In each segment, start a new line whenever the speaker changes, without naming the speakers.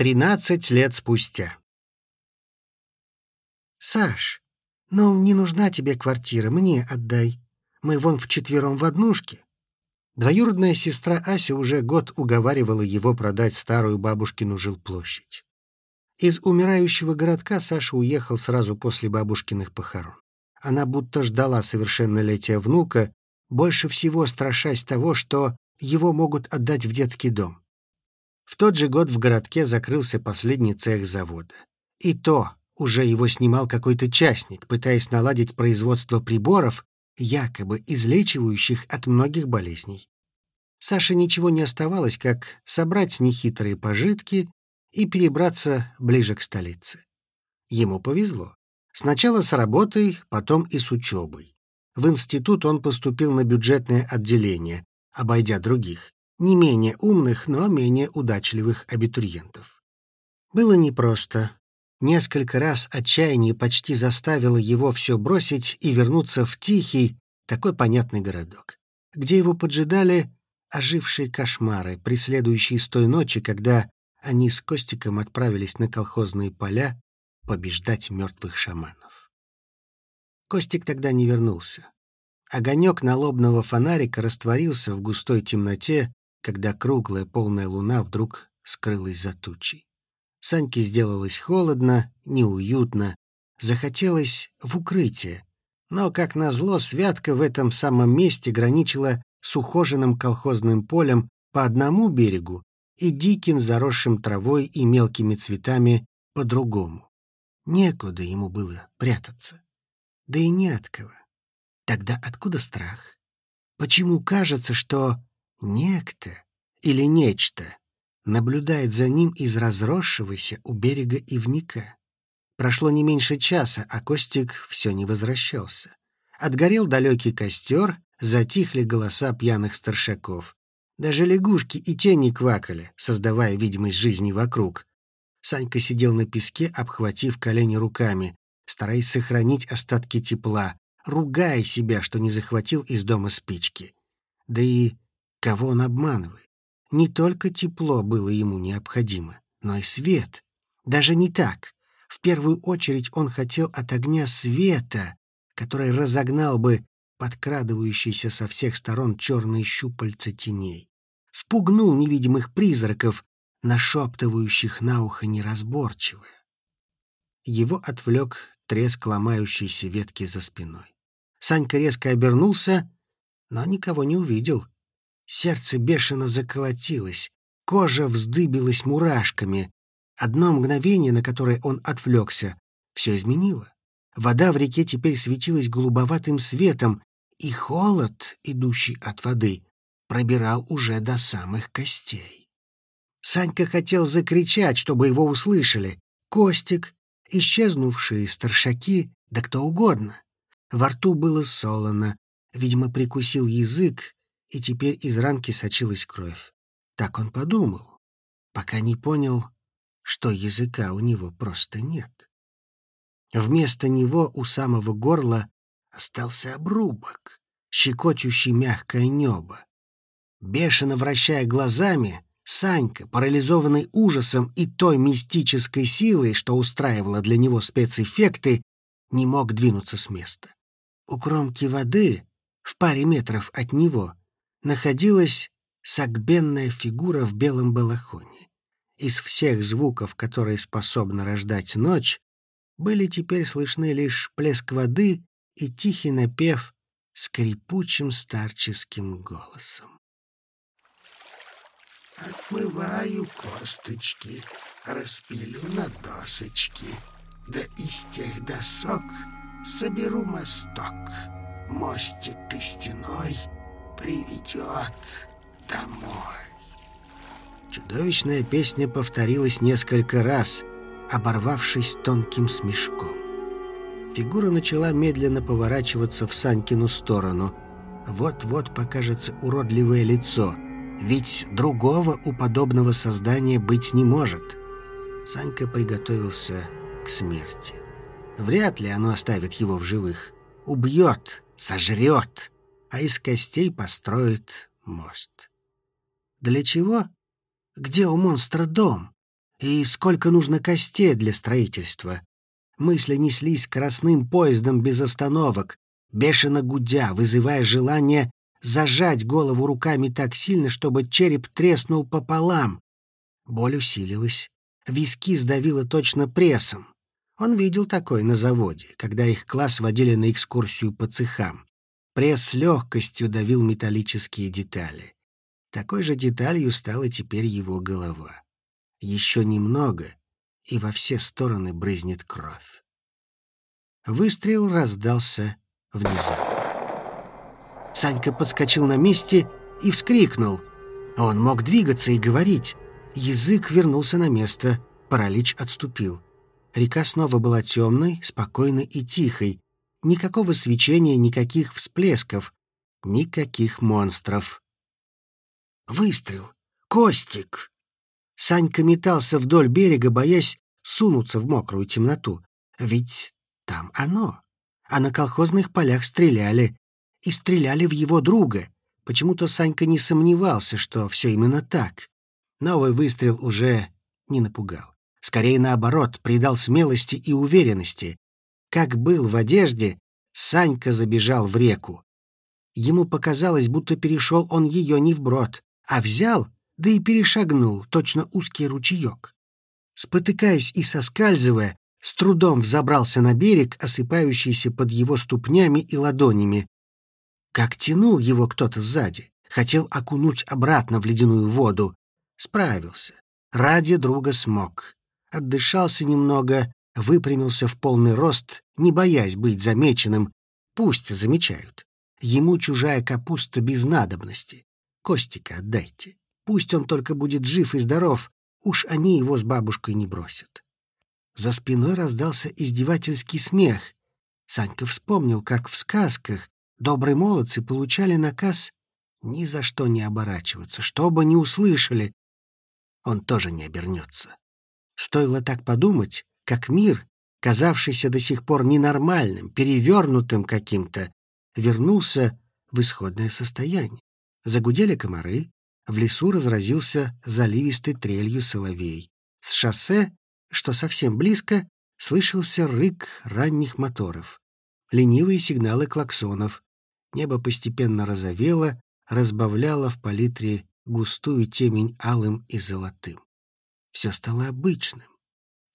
Тринадцать лет спустя.
«Саш, ну не нужна тебе квартира, мне отдай. Мы вон вчетвером в однушке».
Двоюродная сестра Ася уже год уговаривала его продать старую бабушкину жилплощадь. Из умирающего городка Саша уехал сразу после бабушкиных похорон. Она будто ждала совершеннолетия внука, больше всего страшась того, что его могут отдать в детский дом. В тот же год в городке закрылся последний цех завода. И то уже его снимал какой-то частник, пытаясь наладить производство приборов, якобы излечивающих от многих болезней. Саше ничего не оставалось, как собрать нехитрые пожитки и перебраться ближе к столице. Ему повезло. Сначала с работой, потом и с учебой. В институт он поступил на бюджетное отделение, обойдя других, не менее умных, но менее удачливых абитуриентов. Было непросто. Несколько раз отчаяние почти заставило его все бросить и вернуться в тихий, такой понятный городок, где его поджидали ожившие кошмары, преследующие с той ночи, когда они с Костиком отправились на колхозные поля побеждать мертвых шаманов. Костик тогда не вернулся. Огонек налобного фонарика растворился в густой темноте, когда круглая полная луна вдруг скрылась за тучей. Саньке сделалось холодно, неуютно, захотелось в укрытие. Но, как назло, святка в этом самом месте граничила с ухоженным колхозным полем по одному берегу и диким заросшим травой и мелкими цветами по другому. Некуда ему было прятаться. Да и не от кого. Тогда откуда страх? Почему кажется, что некто или нечто наблюдает за ним из разросшегося у берега ивника? Прошло не меньше часа, а Костик все не возвращался. Отгорел далекий костер, затихли голоса пьяных старшаков. Даже лягушки и тени квакали, создавая видимость жизни вокруг. Санька сидел на песке, обхватив колени руками, стараясь сохранить остатки тепла, ругая себя, что не захватил из дома спички. Да и кого он обманывает? Не только тепло было ему необходимо, но и свет. Даже не так. В первую очередь он хотел от огня света, который разогнал бы подкрадывающиеся со всех сторон черные щупальца теней. Спугнул невидимых призраков, нашептывающих на ухо неразборчивое. Его отвлек треск ломающейся ветки за спиной. Санька резко обернулся, но никого не увидел. Сердце бешено заколотилось, кожа вздыбилась мурашками. Одно мгновение, на которое он отвлекся, все изменило. Вода в реке теперь светилась голубоватым светом, и холод, идущий от воды, пробирал уже до самых костей. Санька хотел закричать, чтобы его услышали. Костик, исчезнувшие старшаки, да кто угодно. Во рту было солоно, видимо, прикусил язык, и теперь из ранки сочилась кровь. Так он подумал, пока не понял, что языка у него просто нет. Вместо него у самого горла остался обрубок, щекочущий мягкое небо. Бешено вращая глазами, Санька, парализованный ужасом и той мистической силой, что устраивала для него спецэффекты, не мог двинуться с места. У кромки воды, в паре метров от него, находилась сагбенная фигура в белом балахоне. Из всех звуков, которые способна рождать ночь, были теперь слышны лишь плеск воды и тихий напев скрипучим старческим голосом.
Отмываю косточки, распилю на досочки, да из тех досок соберу мосток. Мостик костяной приведет домой.
Чудовищная песня повторилась несколько раз, оборвавшись тонким смешком. Фигура начала медленно поворачиваться в Санькину сторону. Вот-вот покажется уродливое лицо, ведь другого у подобного создания быть не может. Санька приготовился к смерти. Вряд ли оно оставит его в живых. Убьет, сожрет, а из костей построит мост. Для чего? Где у монстра дом? И сколько нужно костей для строительства? Мысли неслись скоростным поездом без остановок, бешено гудя, вызывая желание зажать голову руками так сильно, чтобы череп треснул пополам. Боль усилилась. Виски сдавило точно прессом. Он видел такое на заводе, когда их класс водили на экскурсию по цехам. Пресс с легкостью давил металлические детали. Такой же деталью стала теперь его голова. Еще немного, и во все стороны брызнет кровь. Выстрел раздался внезапно. Санька подскочил на месте и вскрикнул. Он мог двигаться и говорить. Язык вернулся на место, паралич отступил. Река снова была темной, спокойной и тихой. Никакого свечения, никаких всплесков, никаких монстров. Выстрел! Костик! Санька метался вдоль берега, боясь сунуться в мокрую темноту. Ведь там оно. А на колхозных полях стреляли и стреляли в его друга. Почему-то Санька не сомневался, что все именно так. Новый выстрел уже не напугал. Скорее наоборот, придал смелости и уверенности. Как был в одежде, Санька забежал в реку. Ему показалось, будто перешел он ее не вброд, а взял, да и перешагнул, точно узкий ручеек. Спотыкаясь и соскальзывая, с трудом взобрался на берег, осыпающийся под его ступнями и ладонями, как тянул его кто-то сзади. Хотел окунуть обратно в ледяную воду. Справился. Ради друга смог. Отдышался немного, выпрямился в полный рост, не боясь быть замеченным. Пусть замечают. Ему чужая капуста без надобности. Костика отдайте. Пусть он только будет жив и здоров, уж они его с бабушкой не бросят. За спиной раздался издевательский смех. Санька вспомнил, как в сказках Добрые молодцы получали наказ ни за что не оборачиваться, что бы ни услышали. Он тоже не обернется. Стоило так подумать, как мир, казавшийся до сих пор ненормальным, перевернутым каким-то, вернулся в исходное состояние. Загудели комары, в лесу разразился заливистой трелью соловей. С шоссе, что совсем близко, слышался рык ранних моторов, ленивые сигналы клаксонов, Небо постепенно розовело, разбавляло в палитре густую темень алым и золотым. Все стало обычным.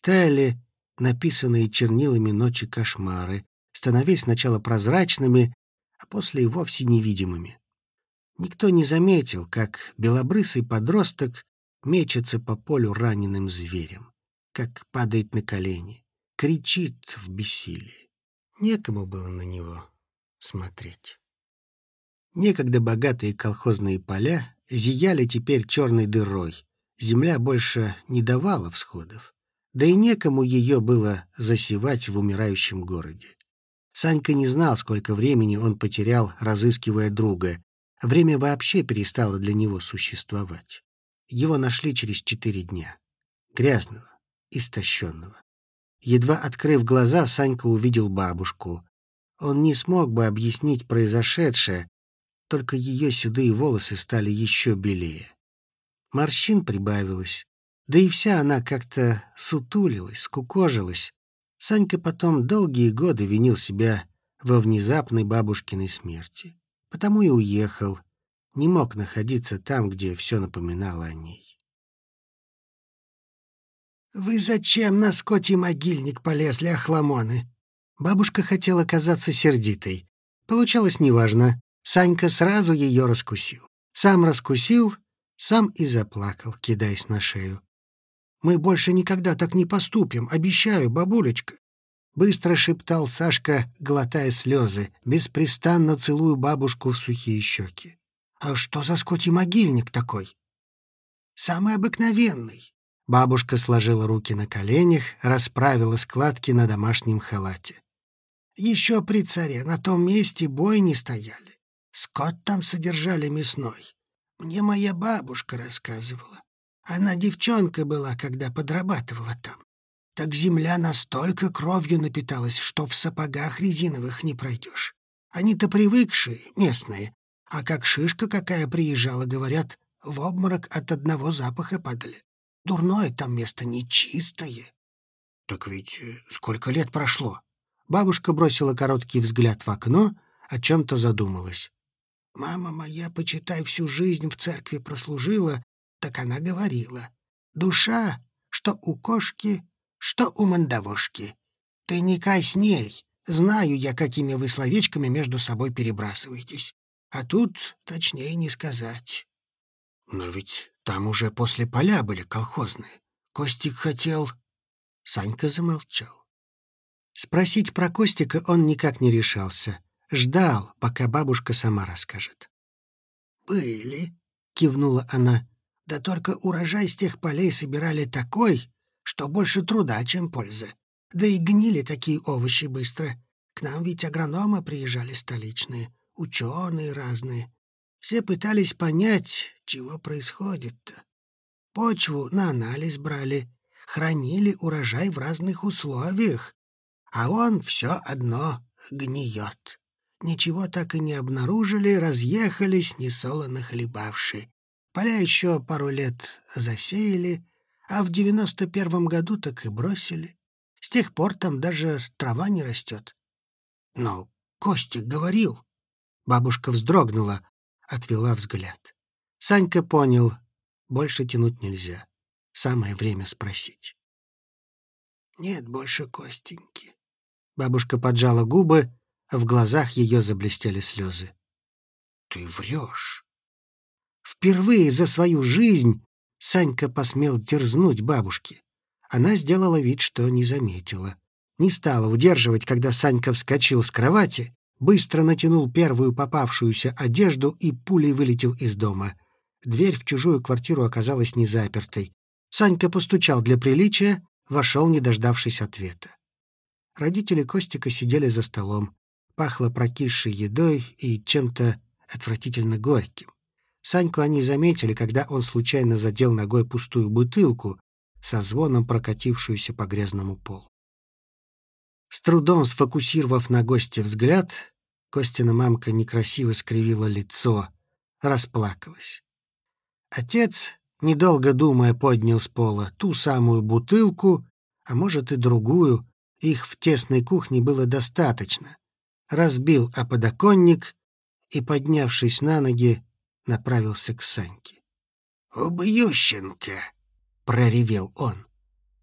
Таяли написанные чернилами ночи кошмары, становясь сначала прозрачными, а после и вовсе невидимыми. Никто не заметил, как белобрысый подросток мечется по полю раненым зверем, как падает на колени, кричит в бессилии. Некому было на него смотреть. Некогда богатые колхозные поля зияли теперь черной дырой. Земля больше не давала всходов. Да и некому ее было засевать в умирающем городе. Санька не знал, сколько времени он потерял, разыскивая друга. Время вообще перестало для него существовать. Его нашли через четыре дня. Грязного, истощенного. Едва открыв глаза, Санька увидел бабушку. Он не смог бы объяснить произошедшее, только ее седые волосы стали еще белее. Морщин прибавилось, да и вся она как-то сутулилась, скукожилась. Санька потом долгие годы винил себя во внезапной бабушкиной смерти. Потому и уехал, не мог находиться там, где все напоминало о ней.
«Вы зачем на скоте могильник полезли, охламоны?»
Бабушка хотела казаться сердитой. Получалось неважно. Санька сразу ее раскусил. Сам раскусил, сам и заплакал, кидаясь на шею.
«Мы больше никогда так не поступим, обещаю, бабулечка!»
Быстро шептал Сашка, глотая слезы, беспрестанно целуя бабушку в сухие щеки.
«А что за скотий могильник такой?» «Самый обыкновенный».
Бабушка сложила руки на коленях, расправила складки на домашнем халате.
«Еще при царе на том месте бой не стояли. Скот там содержали мясной. Мне моя бабушка рассказывала. Она девчонка была, когда подрабатывала там. Так земля настолько кровью напиталась, что в сапогах резиновых не пройдешь. Они-то привыкшие, местные. А как шишка какая приезжала, говорят, в обморок от одного запаха падали. Дурное там место нечистое.
Так ведь э, сколько лет прошло? Бабушка бросила короткий взгляд в окно, о чем-то задумалась.
Мама моя, почитай, всю жизнь в церкви прослужила, так она говорила. Душа, что у кошки, что у мандавошки. Ты не красней. Знаю я, какими вы словечками между собой перебрасываетесь. А тут точнее не сказать.
Но ведь там уже после поля были колхозные. Костик хотел... Санька замолчал. Спросить про Костика он никак не решался. Ждал, пока бабушка сама расскажет.
«Были», — кивнула она. «Да только урожай с тех полей собирали такой, что больше труда, чем пользы. Да и гнили такие овощи быстро. К нам ведь агрономы приезжали столичные, ученые разные. Все пытались понять, чего происходит-то. Почву на анализ брали, хранили урожай в разных условиях, а он все одно гниет. Ничего так и не обнаружили, разъехались, несолоно хлебавши. Поля еще пару лет засеяли, а в девяносто первом году так и бросили. С тех пор там даже трава не растет. Но Костик говорил. Бабушка вздрогнула, отвела взгляд. Санька понял, больше тянуть нельзя. Самое время спросить. «Нет больше Костеньки». Бабушка поджала губы, а в глазах ее заблестели слезы. «Ты врешь». Впервые за свою жизнь Санька посмел дерзнуть бабушке. Она сделала вид, что не заметила. Не стала удерживать, когда Санька вскочил с кровати, быстро натянул первую попавшуюся одежду и пулей вылетел из дома. Дверь в чужую квартиру оказалась не запертой. Санька постучал для приличия, вошел, не дождавшись ответа. Родители Костика сидели за столом. Пахло прокисшей едой и чем-то отвратительно горьким. Саньку они заметили, когда он случайно задел ногой пустую бутылку, со звоном прокатившуюся по грязному полу. С трудом сфокусировав на госте взгляд, Костина мамка некрасиво скривила лицо, расплакалась. Отец, недолго думая, поднял с пола ту самую бутылку, а может и другую, их в тесной кухне было достаточно, разбил о подоконник и, поднявшись на ноги, направился к Саньке.
«Убьющенко!»
— проревел он.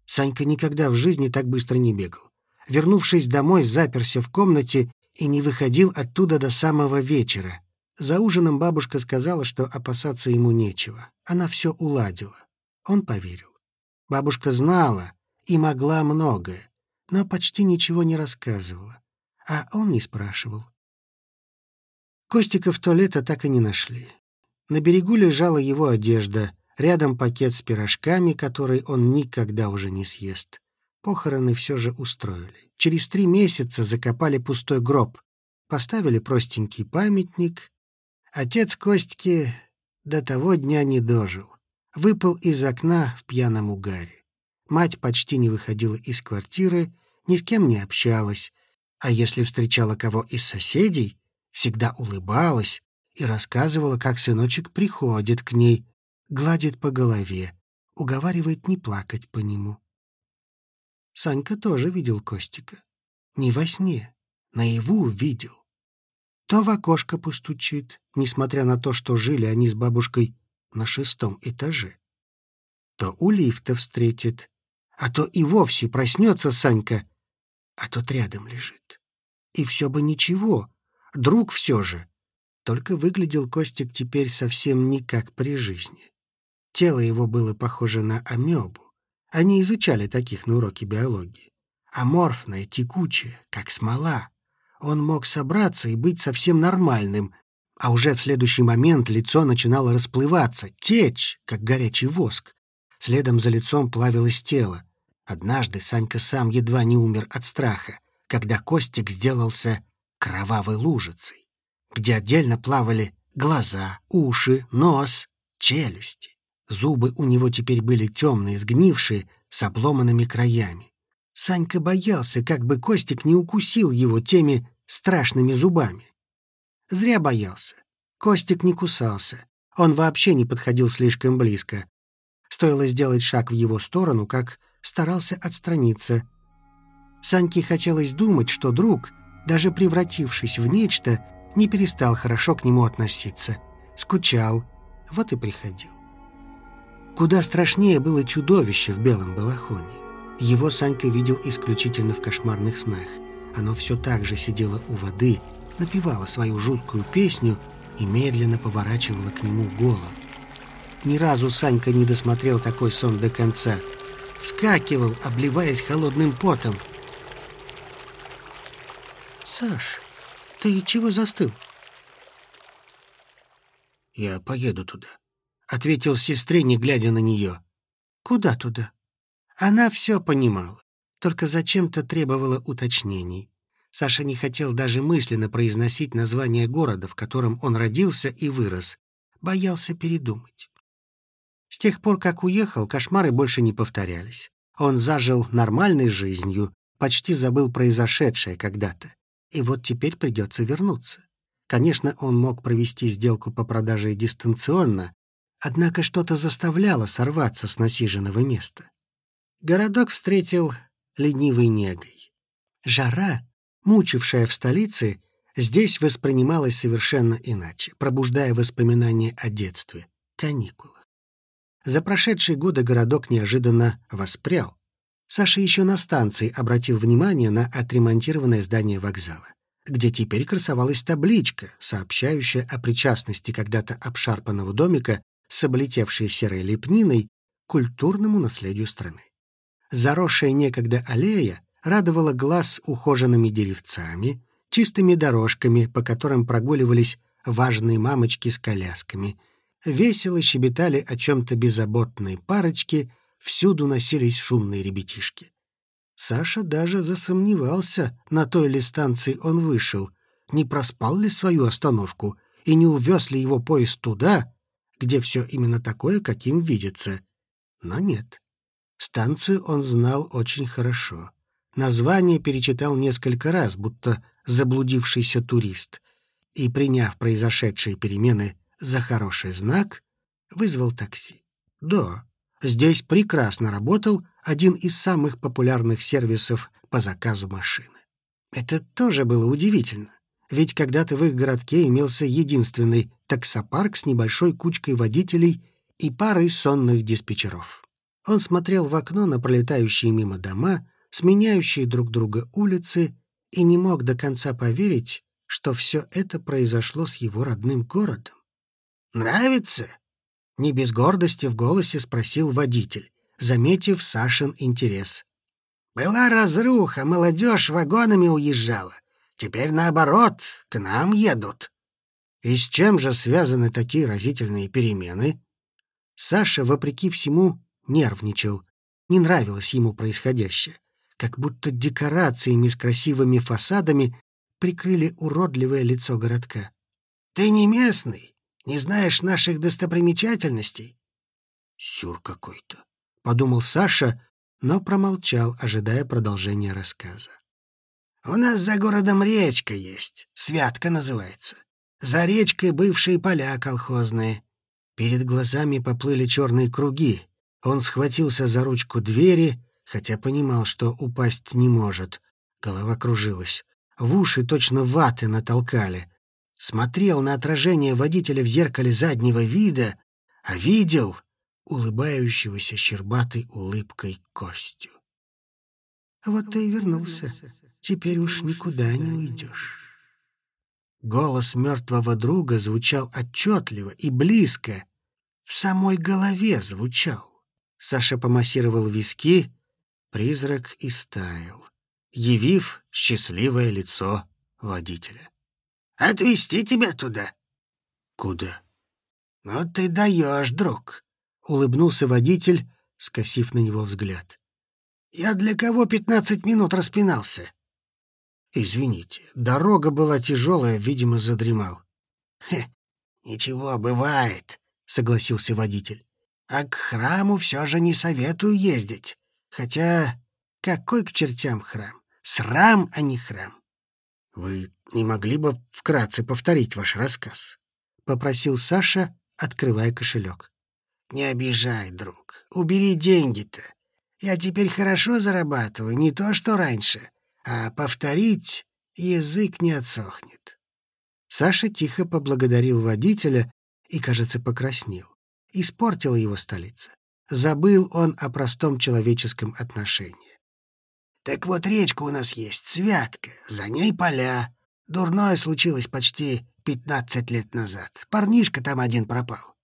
Санька никогда в жизни так быстро не бегал. Вернувшись домой, заперся в комнате и не выходил оттуда до самого вечера. За ужином бабушка сказала, что опасаться ему нечего. Она все уладила. Он поверил. Бабушка знала и могла многое, но почти ничего не рассказывала. А он не спрашивал. Костика в то лето так и не нашли. На берегу лежала его одежда, рядом пакет с пирожками, который он никогда уже не съест. Похороны все же устроили. Через три месяца закопали пустой гроб, поставили простенький памятник. Отец Костьки до того дня не дожил. Выпал из окна в пьяном угаре. Мать почти не выходила из квартиры, ни с кем не общалась, а если встречала кого из соседей, всегда улыбалась и рассказывала, как сыночек приходит к ней, гладит по голове, уговаривает не плакать по нему. Санька тоже видел Костика. Не во сне, наяву видел. То в окошко постучит, несмотря на то, что жили они с бабушкой на шестом этаже. То у лифта встретит, а то и вовсе проснется Санька, а тот рядом лежит. И все бы ничего, друг все же. Только выглядел Костик теперь совсем не как при жизни. Тело его было похоже на амебу. Они изучали таких на уроке биологии. Аморфное, текучее, как смола. Он мог собраться и быть совсем нормальным, а уже в следующий момент лицо начинало расплываться, течь, как горячий воск. Следом за лицом плавилось тело. Однажды Санька сам едва не умер от страха, когда Костик сделался кровавой лужицей, где отдельно плавали глаза, уши, нос, челюсти. Зубы у него теперь были темные, сгнившие, с обломанными краями. Санька боялся, как бы Костик не укусил его теми страшными зубами. Зря боялся. Костик не кусался. Он вообще не подходил слишком близко. Стоило сделать шаг в его сторону, как старался отстраниться. Саньке хотелось думать, что друг, даже превратившись в нечто, не перестал хорошо к нему относиться. Скучал, вот и приходил. Куда страшнее было чудовище в белом балахоне. Его Санька видел исключительно в кошмарных снах. Оно все так же сидело у воды, напевало свою жуткую песню и медленно поворачивало к нему голову. Ни разу Санька не досмотрел такой сон до конца. Вскакивал, обливаясь холодным потом. «Саш, ты чего застыл?»
«Я поеду туда», — ответил сестре, не глядя на нее.
«Куда туда?» Она все понимала, только зачем-то требовала уточнений. Саша не хотел даже мысленно произносить название города, в котором он родился и вырос. Боялся передумать. С тех пор, как уехал, кошмары больше не повторялись. Он зажил нормальной жизнью, почти забыл произошедшее когда-то. И вот теперь придется вернуться. Конечно, он мог провести сделку по продаже дистанционно, однако что-то заставляло сорваться с насиженного места. Городок встретил ленивой негой. Жара, мучившая в столице, здесь воспринималась совершенно иначе, пробуждая воспоминания о детстве, каникулах. За прошедшие годы городок неожиданно воспрял. Саша еще на станции обратил внимание на отремонтированное здание вокзала, где теперь красовалась табличка, сообщающая о причастности когда-то обшарпанного домика с облетевшей серой лепниной к культурному наследию страны. Заросшая некогда аллея радовала глаз ухоженными деревцами, чистыми дорожками, по которым прогуливались важные мамочки с колясками. Весело щебетали о чем-то беззаботные парочки, всюду носились шумные ребятишки. Саша даже засомневался, на той ли станции он вышел, не проспал ли свою остановку и не увез ли его поезд туда, где все именно такое, каким видится. Но нет. Станцию он знал очень хорошо. Название перечитал несколько раз, будто заблудившийся турист, и, приняв произошедшие перемены за хороший знак, вызвал такси. Да, здесь прекрасно работал один из самых популярных сервисов по заказу машины. Это тоже было удивительно, ведь когда-то в их городке имелся единственный таксопарк с небольшой кучкой водителей и парой сонных диспетчеров. Он смотрел в окно на пролетающие мимо дома, сменяющие друг друга улицы, и не мог до конца поверить, что все это произошло с его родным городом.
«Нравится?» — не без гордости в голосе спросил водитель, заметив Сашин интерес. «Была разруха, молодежь вагонами уезжала. Теперь, наоборот, к нам едут».
И с чем же связаны такие разительные перемены? Саша, вопреки всему, нервничал. Не нравилось ему происходящее. Как будто декорациями с красивыми фасадами прикрыли уродливое лицо городка.
«Ты не местный? Не знаешь наших достопримечательностей?»
«Сюр какой-то», — подумал Саша, но промолчал, ожидая продолжения рассказа.
«У нас за городом речка есть, Святка называется. За речкой бывшие поля колхозные».
Перед глазами поплыли черные круги. Он схватился за ручку двери, хотя понимал, что упасть не может. Голова кружилась. В уши точно ваты натолкали. Смотрел на отражение водителя в зеркале заднего вида, а видел улыбающегося щербатой улыбкой Костю.
«Вот ты и вернулся. Теперь уж никуда не уйдешь».
Голос мертвого друга звучал отчетливо и близко. В самой голове звучал. Саша помассировал виски, призрак истаял, явив счастливое лицо водителя.
«Отвезти тебя туда?»
«Куда?»
«Ну ты даешь, друг», —
улыбнулся водитель, скосив на него взгляд.
«Я для кого пятнадцать минут распинался?»
«Извините, дорога была тяжелая, видимо, задремал».
«Хе, ничего, бывает», — согласился водитель. А к храму все же не советую ездить. Хотя какой к чертям храм? Срам, а не храм.
Вы не могли бы вкратце повторить ваш рассказ? Попросил Саша, открывая кошелек.
Не обижай, друг. Убери деньги-то. Я теперь хорошо зарабатываю, не то что раньше. А повторить язык не отсохнет.
Саша тихо поблагодарил водителя и, кажется, покраснел. Испортила его столица. Забыл он о простом человеческом отношении.
«Так вот речка у нас есть, Святка, за ней поля. Дурное случилось почти пятнадцать лет назад. Парнишка там один пропал».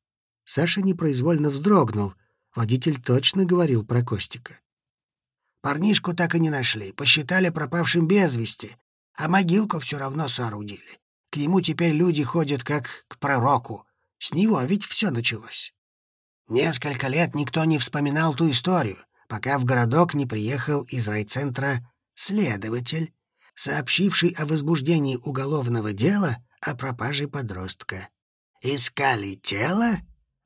Саша непроизвольно вздрогнул. Водитель точно говорил про Костика.
Парнишку так и не нашли, посчитали пропавшим без вести, а могилку все равно соорудили. К нему теперь люди ходят как к пророку. С него ведь все началось. Несколько лет никто не вспоминал ту историю, пока в городок не приехал из райцентра следователь, сообщивший о возбуждении уголовного дела о пропаже подростка. Искали тело,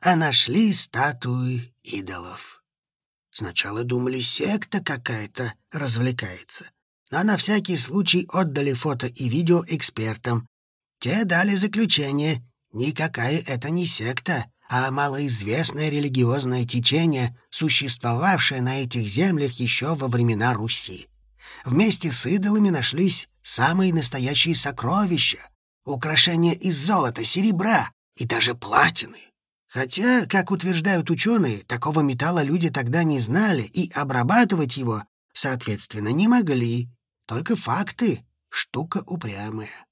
а нашли статуи идолов. Сначала думали, секта какая-то развлекается, но на всякий случай отдали фото и видео экспертам. Те дали заключение, никакая это не секта, а малоизвестное религиозное течение, существовавшее на этих землях еще во времена Руси. Вместе с идолами нашлись самые настоящие сокровища, украшения из золота, серебра и даже платины. Хотя, как утверждают ученые, такого металла люди тогда не знали и обрабатывать его, соответственно, не могли. Только факты — штука упрямая.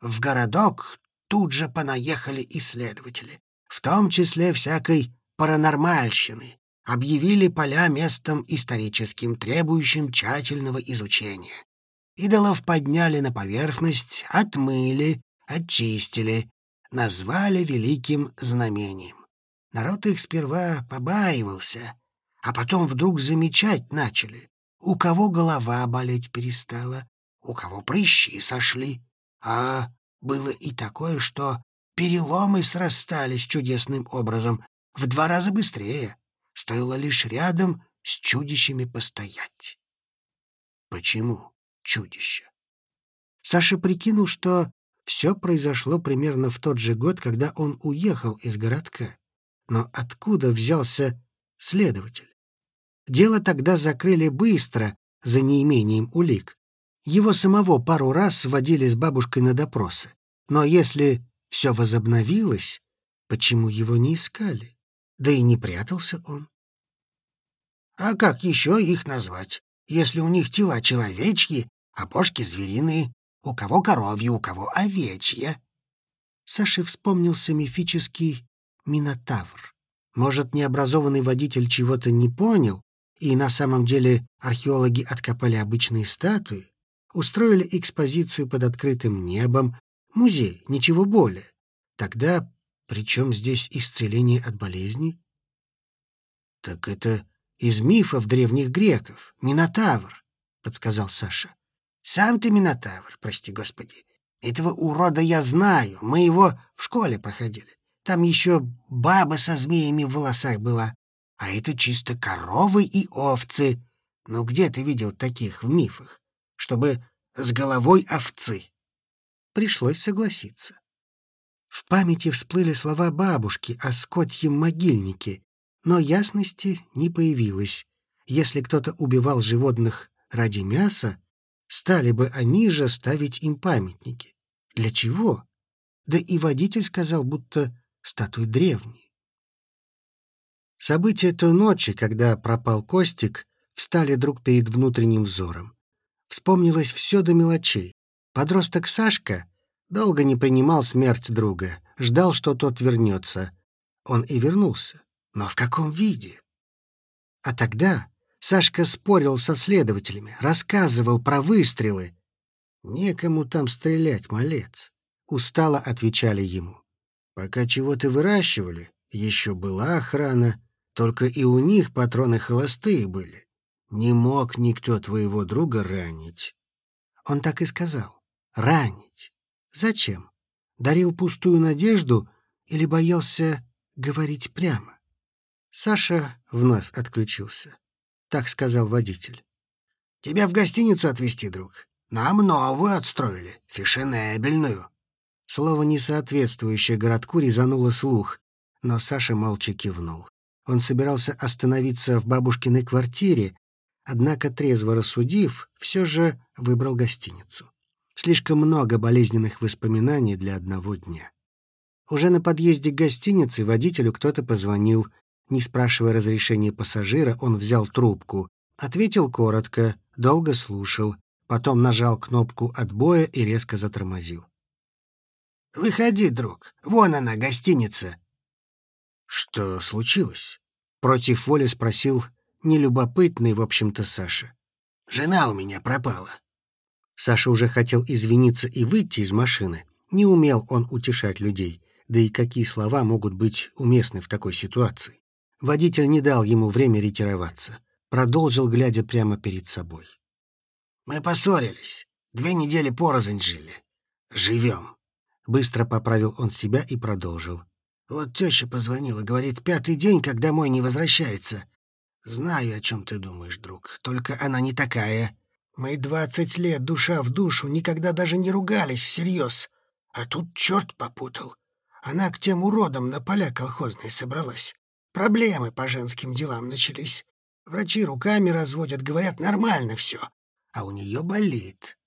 В городок тут же понаехали исследователи в том числе всякой паранормальщины, объявили поля местом историческим, требующим тщательного изучения. Идолов подняли на поверхность, отмыли, очистили, назвали великим знамением. Народ их сперва побаивался, а потом вдруг замечать начали. У кого голова болеть перестала, у кого прыщи сошли. А было и такое, что Переломы срастались чудесным образом, в два раза быстрее. Стоило лишь рядом с чудищами постоять. Почему чудища?
Саша прикинул, что все произошло примерно в тот же год, когда он уехал из городка. Но откуда взялся следователь? Дело тогда закрыли быстро, за неимением улик. Его самого пару раз сводили с бабушкой на допросы. Но если все возобновилось, почему его не искали? Да и не прятался он.
А как еще их назвать, если у них тела человечьи, а бошки звериные, у кого коровьи, у кого овечья?
Саше вспомнился мифический Минотавр. Может, необразованный водитель чего-то не понял, и на самом деле археологи откопали обычные статуи, устроили экспозицию под открытым небом, Музей, ничего более. Тогда при чем здесь исцеление от болезней? Так это из мифов древних греков, Минотавр, подсказал Саша.
Сам ты Минотавр, прости господи. Этого урода я знаю, мы его в школе проходили. Там еще баба со змеями в волосах была, а это чисто коровы и овцы. Ну где ты видел таких в мифах? Чтобы с головой овцы
пришлось согласиться. В памяти всплыли слова бабушки о скотьем могильнике, но ясности не появилось. Если кто-то убивал животных ради мяса, стали бы они же ставить им памятники. Для чего? Да и водитель сказал, будто статуи древние. События той ночи, когда пропал Костик, встали друг перед внутренним взором. Вспомнилось все до мелочей. Подросток Сашка долго не принимал смерть друга, ждал, что тот вернется. Он и вернулся. Но в каком виде? А тогда Сашка спорил со следователями, рассказывал про выстрелы. «Некому там стрелять, малец», — устало отвечали ему. «Пока чего-то выращивали, еще была охрана, только и у них патроны холостые были. Не мог никто твоего друга ранить». Он так и сказал. Ранить. Зачем? Дарил пустую надежду или боялся говорить прямо? Саша вновь отключился. Так сказал водитель.
«Тебя в гостиницу отвезти, друг. Нам новую отстроили, фешенебельную».
Слово, несоответствующее городку, резануло слух. но Саша молча кивнул. Он собирался остановиться в бабушкиной квартире, однако, трезво рассудив, все же выбрал гостиницу. Слишком много болезненных воспоминаний для одного дня. Уже на подъезде к гостинице водителю кто-то позвонил. Не спрашивая разрешения пассажира, он взял трубку. Ответил коротко, долго слушал, потом нажал кнопку отбоя и резко затормозил.
«Выходи, друг, вон она, гостиница».
«Что случилось?» — против воли спросил нелюбопытный, в общем-то, Саша.
«Жена у меня пропала».
Саша уже хотел извиниться и выйти из машины. Не умел он утешать людей, да и какие слова могут быть уместны в такой ситуации. Водитель не дал ему время ретироваться. Продолжил, глядя прямо перед собой.
«Мы поссорились. Две недели порознь жили. Живем».
Быстро поправил он себя и продолжил.
«Вот теща позвонила, говорит, пятый день, как домой не возвращается. Знаю, о чем ты думаешь, друг, только она не такая. Мы двадцать лет душа в душу, никогда даже не ругались всерьез. А тут черт попутал. Она к тем уродам на поля колхозные собралась. Проблемы по женским делам начались. Врачи руками разводят, говорят, нормально все. А у нее болит.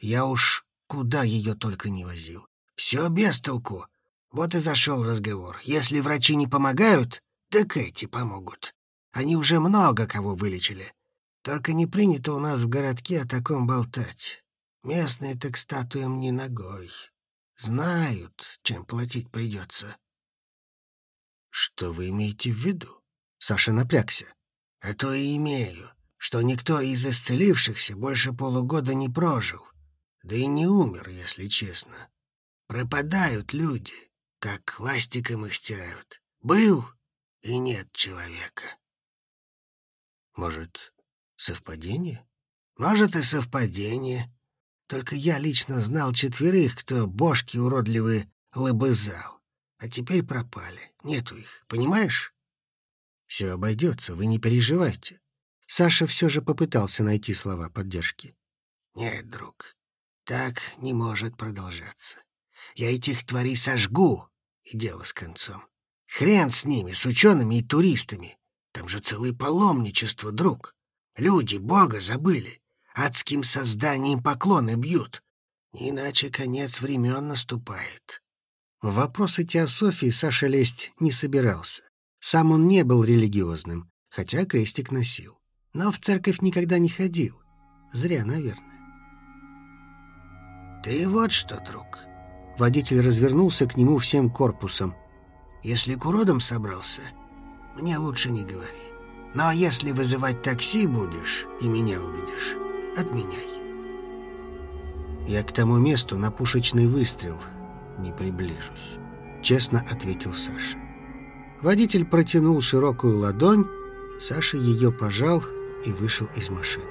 Я уж куда ее только не возил. Все без толку. Вот и зашел разговор. Если врачи не помогают, так эти помогут. Они уже много кого вылечили. Только не принято у нас в городке о таком болтать. Местные так статуям не ногой. Знают, чем платить придется.
Что вы имеете в виду? Саша напрягся.
А то и имею, что никто из исцелившихся больше полугода не прожил. Да и не умер, если честно. Пропадают люди, как ластиком их стирают. Был и нет человека.
Может, совпадение?
Может и совпадение. Только я лично знал четверых, кто бошки уродливые лобызал. А теперь пропали. Нету их. Понимаешь?
Все обойдется, вы не переживайте. Саша все же попытался найти слова поддержки.
Нет, друг, так не может продолжаться. Я этих тварей сожгу, и дело с концом. Хрен с ними, с учеными и туристами. Там же целое паломничество, друг. Люди Бога забыли. Адским созданием поклоны бьют. Иначе конец времен наступает.
В вопросы теософии Саша лезть не собирался. Сам он не был религиозным, хотя крестик носил. Но в церковь никогда не ходил. Зря, наверное.
«Ты вот что, друг».
Водитель развернулся к нему всем корпусом.
«Если к уродам собрался, мне лучше не говори. Но если вызывать такси будешь и меня увидишь, отменяй».
«Я к тому месту на пушечный выстрел не приближусь», — честно ответил Саша. Водитель протянул широкую ладонь, Саша ее пожал и вышел из машины.